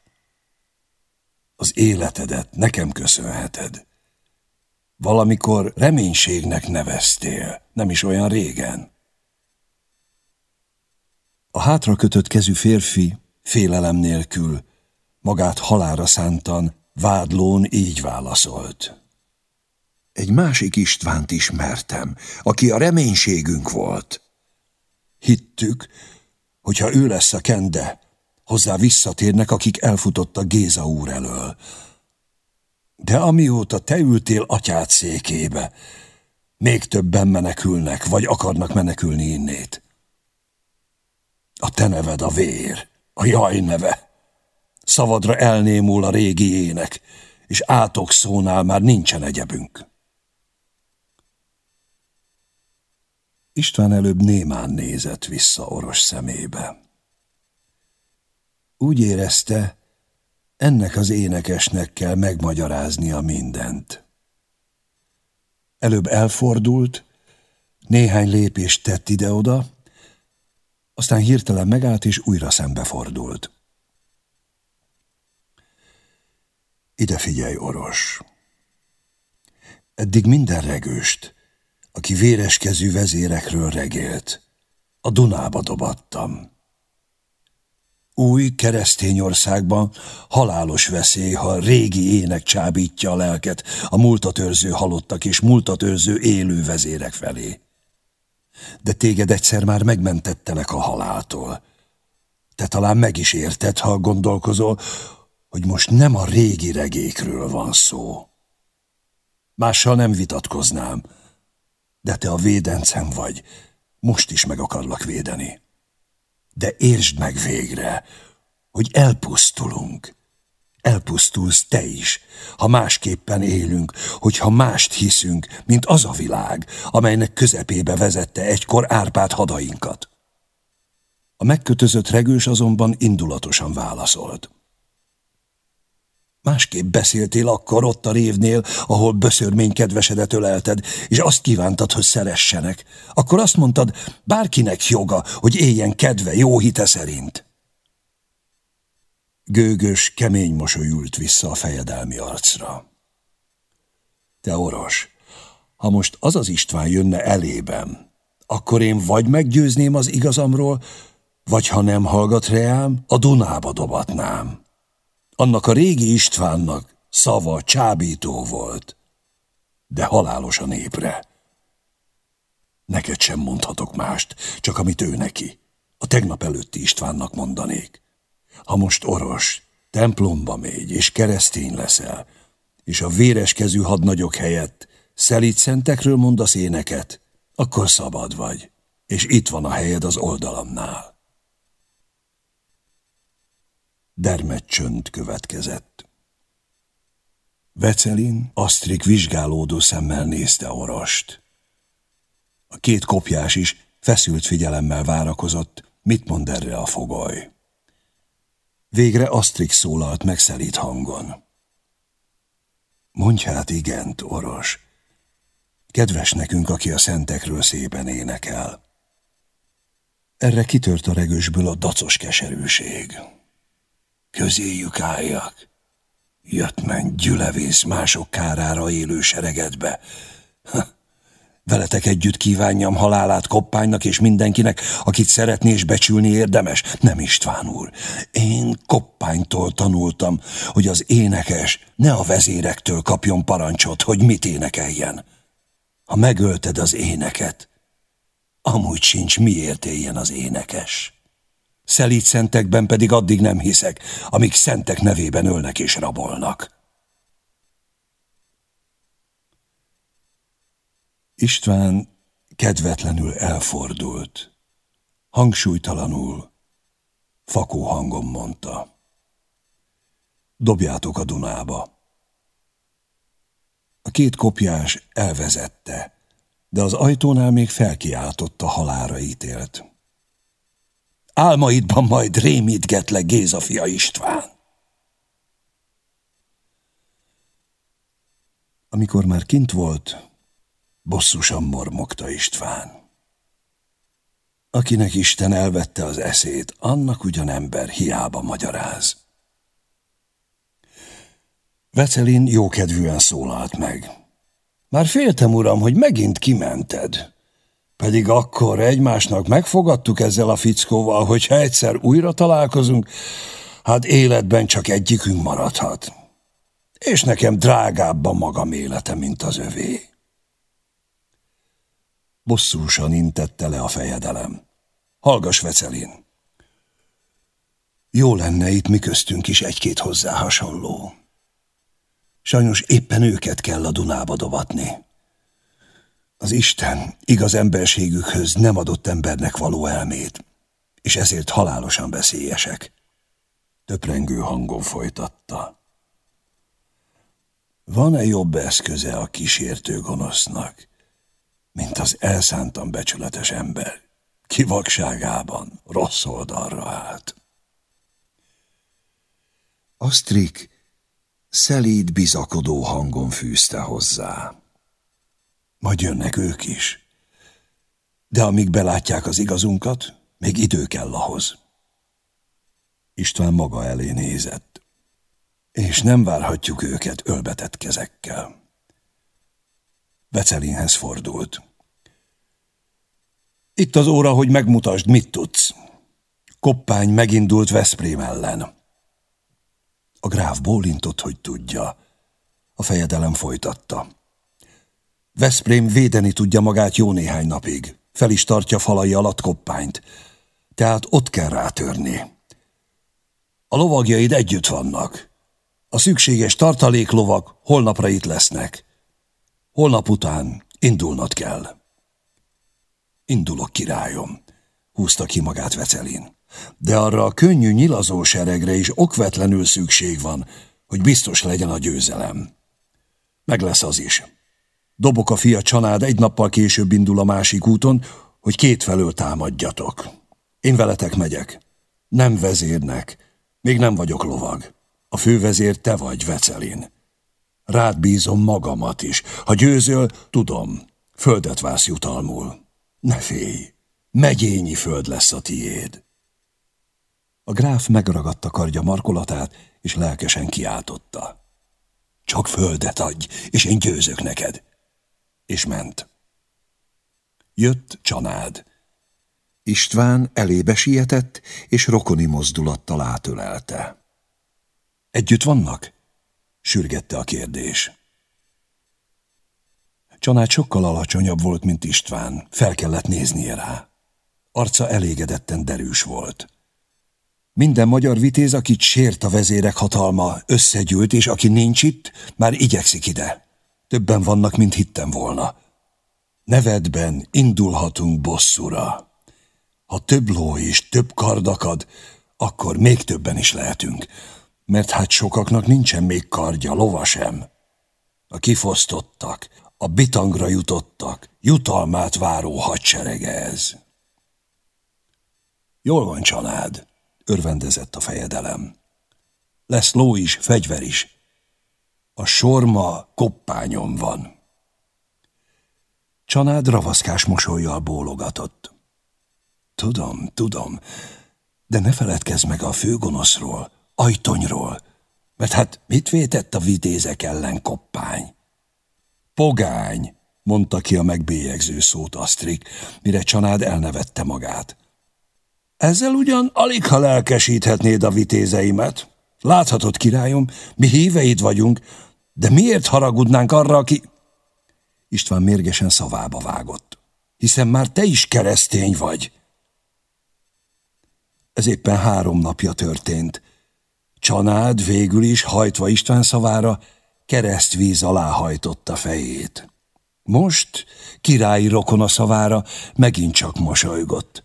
Az életedet nekem köszönheted. Valamikor reménységnek neveztél, nem is olyan régen. A hátra kötött kezű férfi félelem nélkül, magát halára szántan, vádlón így válaszolt. Egy másik Istvánt ismertem, aki a reménységünk volt. Hittük, hogyha ő lesz a kende, hozzá visszatérnek, akik elfutottak Géza úr elől. De amióta te ültél atyád székébe, még többen menekülnek, vagy akarnak menekülni innét. A te neved a vér, a jaj neve. Szavadra elnémul a régi ének, és átok szónál már nincsen egyebünk. István előbb némán nézett vissza oros szemébe. Úgy érezte, ennek az énekesnek kell megmagyaráznia mindent. Előbb elfordult, néhány lépést tett ide-oda, aztán hirtelen megállt és újra szembefordult. Ide figyelj, Oros! Eddig minden regőst, aki véreskezű vezérekről regélt, a Dunába dobattam. Új keresztény országban halálos veszély, ha régi ének csábítja a lelket a múltat őrző halottak és múltat őrző élő vezérek felé. De téged egyszer már megmentettelek a haláltól. Te talán meg is érted, ha gondolkozol, hogy most nem a régi regékről van szó. Mással nem vitatkoznám, de te a védencem vagy, most is meg akarlak védeni. De értsd meg végre, hogy elpusztulunk. Elpusztulsz te is, ha másképpen élünk, hogyha mást hiszünk, mint az a világ, amelynek közepébe vezette egykor Árpád hadainkat. A megkötözött regős azonban indulatosan válaszolt. Másképp beszéltél akkor ott a révnél, ahol böszörmény kedvesedet ölelted, és azt kívántad, hogy szeressenek. Akkor azt mondtad, bárkinek joga, hogy éljen kedve, jó hite szerint. Gőgös, kemény mosoly ült vissza a fejedelmi arcra. Te oros, ha most az az István jönne elében, akkor én vagy meggyőzném az igazamról, vagy ha nem hallgat reám, a Dunába dobatnám. Annak a régi Istvánnak szava csábító volt, de halálos a népre. Neked sem mondhatok mást, csak amit ő neki. A tegnap előtti Istvánnak mondanék. Ha most oros, templomba mégy, és keresztény leszel, és a véreskezű hadnagyok helyett szelít szentekről mondasz éneket, akkor szabad vagy, és itt van a helyed az oldalamnál. Dermed csönd következett. Vecelin Asztrik vizsgálódó szemmel nézte Orost. A két kopjás is feszült figyelemmel várakozott, mit mond erre a fogoly. Végre Asztrik szólalt meg szelít hangon. Mondj hát igent, Oros. Kedves nekünk, aki a szentekről szépen énekel. Erre kitört a regősből a dacos keserűség közéjük álljak. Jött men gyülevész mások kárára élő seregedbe. Ha, veletek együtt kívánjam halálát koppánynak és mindenkinek, akit szeretni és becsülni érdemes. Nem István úr, én koppánytól tanultam, hogy az énekes ne a vezérektől kapjon parancsot, hogy mit énekeljen. Ha megölted az éneket, amúgy sincs miért éljen az énekes. Szelíd szentekben pedig addig nem hiszek, amíg szentek nevében ölnek és rabolnak. István kedvetlenül elfordult. Hangsúlytalanul, fakó hangon mondta. Dobjátok a Dunába. A két kopjás elvezette, de az ajtónál még felkiáltotta halára ítélt. Álmaidban majd rémítgetlek Géza fia István. Amikor már kint volt, bosszusan mormogta István. Akinek Isten elvette az eszét, annak ugyan ember hiába magyaráz. Vecelin jókedvűen szólalt meg. Már féltem, uram, hogy megint kimented. Pedig akkor egymásnak megfogadtuk ezzel a fickóval, hogyha egyszer újra találkozunk, hát életben csak egyikünk maradhat. És nekem drágább a magam élete, mint az övé. Bosszúsan intette le a fejedelem. Hallgass, Vecelin! Jó lenne itt mi köztünk is egy-két hozzá hasonló. Sajnos éppen őket kell a Dunába dobatni. Az Isten igaz emberségükhöz nem adott embernek való elmét, és ezért halálosan veszélyesek. Töprengő hangon folytatta. Van-e jobb eszköze a kísértő gonosznak, mint az elszántan becsületes ember, kivakságában rossz oldalra állt? Asztrik szelíd, bizakodó hangon fűzte hozzá. Majd jönnek ők is. De amíg belátják az igazunkat, még idő kell ahhoz. István maga elé nézett. És nem várhatjuk őket ölbetett kezekkel. Becelinhez fordult. Itt az óra, hogy megmutasd, mit tudsz. Koppány megindult Veszprém ellen. A gráf bólintott, hogy tudja. A fejedelem folytatta. Veszprém védeni tudja magát jó néhány napig. Fel is tartja falai alatt koppányt. Tehát ott kell rátörni. A lovagjaid együtt vannak. A szükséges tartaléklovak holnapra itt lesznek. Holnap után indulnod kell. Indulok, királyom, húzta ki magát Vecelin. De arra a könnyű nyilazó seregre is okvetlenül szükség van, hogy biztos legyen a győzelem. Meg lesz az is. Dobok a fia csanád egy nappal később indul a másik úton, hogy kétfelől támadjatok. Én veletek megyek. Nem vezérnek. Még nem vagyok lovag. A fővezér te vagy, Vecelin. Rád bízom magamat is. Ha győzöl, tudom, földet vász jutalmul. Ne félj, megyényi föld lesz a tiéd. A gráf megragadta kardja markolatát, és lelkesen kiáltotta. Csak földet adj, és én győzök neked és ment. Jött Csanád. István elébe sietett, és rokoni mozdulattal átölelte. Együtt vannak? sürgette a kérdés. Csanád sokkal alacsonyabb volt, mint István. Fel kellett néznie rá. Arca elégedetten derűs volt. Minden magyar vitéz, akit sért a vezérek hatalma, összegyűlt, és aki nincs itt, már igyekszik ide. Többen vannak, mint hittem volna. Nevedben indulhatunk bosszúra. Ha több ló és több kardakad, akkor még többen is lehetünk, mert hát sokaknak nincsen még kardja, lova sem. A kifosztottak, a bitangra jutottak, jutalmát váró hadserege ez. Jól van, család, örvendezett a fejedelem. Lesz ló is, fegyver is, a sorma koppányom van. Csanád ravaszkás mosolyjal bólogatott. Tudom, tudom, de ne feledkezz meg a főgonoszról, ajtonyról, mert hát mit vétett a vitézek ellen koppány? Pogány, mondta ki a megbélyegző szót Asztrik, mire Csanád elnevette magát. Ezzel ugyan alig ha lelkesíthetnéd a vitézeimet. Láthatod, királyom, mi híveid vagyunk, de miért haragudnánk arra, aki... István mérgesen szavába vágott. Hiszen már te is keresztény vagy. Ez éppen három napja történt. Csanád végül is, hajtva István szavára, keresztvíz alá hajtotta fejét. Most, királyi rokona szavára, megint csak mosolygott.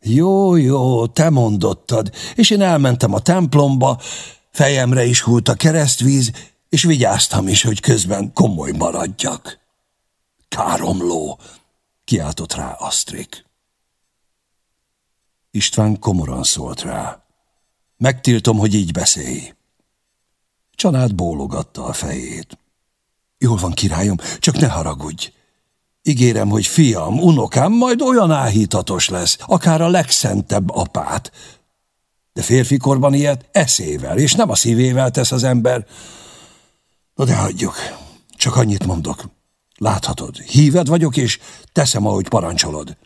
Jó, jó, te mondottad, és én elmentem a templomba, fejemre is hult a keresztvíz, és vigyáztam is, hogy közben komoly maradjak. Káromló, kiáltott rá Asztrik. István komoran szólt rá. Megtiltom, hogy így beszélj. Csanád bólogatta a fejét. Jól van, királyom, csak ne haragudj. Ígérem, hogy fiam, unokám majd olyan áhítatos lesz, akár a legszentebb apát. De férfikorban ilyet eszével, és nem a szívével tesz az ember. Na de hagyjuk, csak annyit mondok. Láthatod, híved vagyok, és teszem, ahogy parancsolod.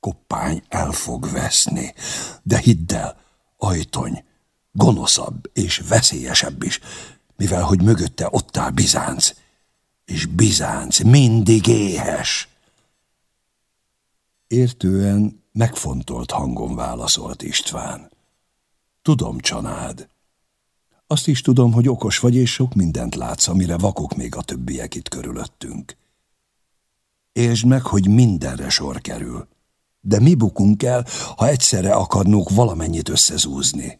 Koppány el fog veszni, de hidd el, ajtony, gonoszabb és veszélyesebb is, mivel hogy mögötte ott áll Bizánc, és Bizánc mindig éhes. Értően megfontolt hangon válaszolt István. Tudom, csanád. Azt is tudom, hogy okos vagy, és sok mindent látsz, amire vakok még a többiek itt körülöttünk. Értsd meg, hogy mindenre sor kerül. De mi bukunk el, ha egyszerre akarnunk valamennyit összezúzni?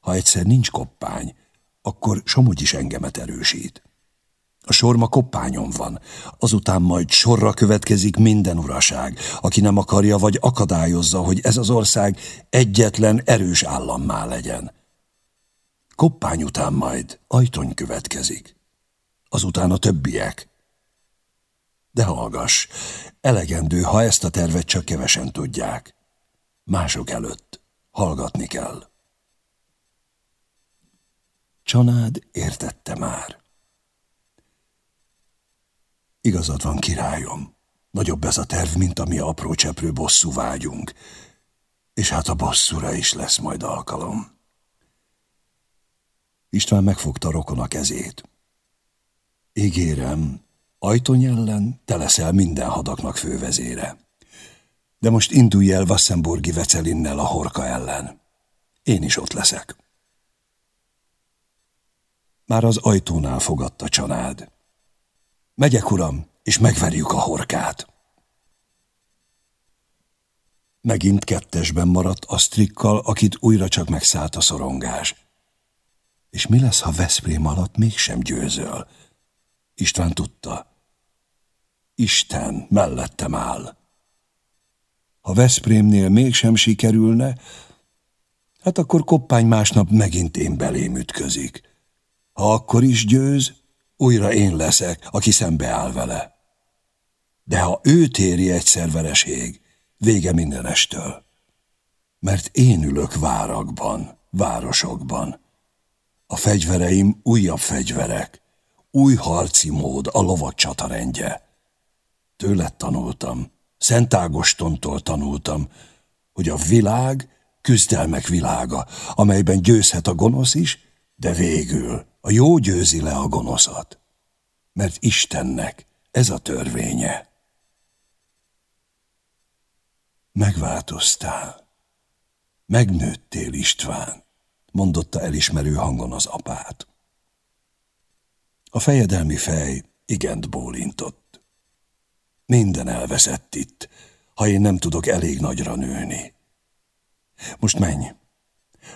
Ha egyszer nincs koppány, akkor Somogy is engemet erősít. A sorma koppányon van, azután majd sorra következik minden uraság, aki nem akarja vagy akadályozza, hogy ez az ország egyetlen erős állammá legyen. Koppány után majd ajtony következik, azután a többiek. De hallgass, elegendő, ha ezt a tervet csak kevesen tudják. Mások előtt hallgatni kell. Csanád értette már. Igazad van, királyom. Nagyobb ez a terv, mint ami apró cseprő bosszú vágyunk. És hát a bosszúra is lesz majd alkalom. István megfogta rokona kezét. Ígérem, ajtony ellen te leszel minden hadaknak fővezére. De most indulj el Vassenburgi Vecelinnel a horka ellen. Én is ott leszek. Már az ajtónál fogadta csanád. Megyek, uram, és megverjük a horkát. Megint kettesben maradt a strikkal, akit újra csak megszállt a szorongás. És mi lesz, ha Veszprém alatt mégsem győzöl? István tudta. Isten mellettem áll. Ha Veszprémnél mégsem sikerülne, hát akkor Koppány másnap megint én belém ütközik. Ha akkor is győz, újra én leszek, aki szembeáll vele. De ha ő téri egyszer vereség, vége mindenestől. Mert én ülök várakban, városokban. A fegyvereim újabb fegyverek, új harci mód, a lovak csatarendje. Tőled tanultam, Szent Ágostontól tanultam, hogy a világ küzdelmek világa, amelyben győzhet a gonosz is, de végül a jó győzi le a gonoszat, mert Istennek ez a törvénye. Megváltoztál, megnőttél István, mondotta elismerő hangon az apát. A fejedelmi fej igent bólintott. Minden elveszett itt, ha én nem tudok elég nagyra nőni. Most menj,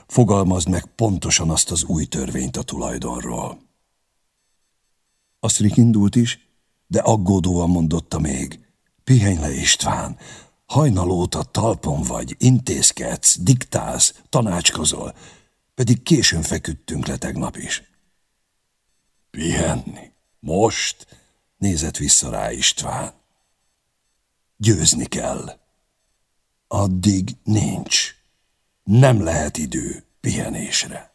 Fogalmazd meg pontosan azt az új törvényt a tulajdonról. Asztrik indult is, de aggódóan mondotta még. Pihenj le, István! Hajnal óta talpon vagy, intézkedsz, diktálsz, tanácskozol, pedig későn feküdtünk le tegnap is. Pihenni? Most? Nézett vissza rá István. Győzni kell. Addig nincs. Nem lehet idő pihenésre.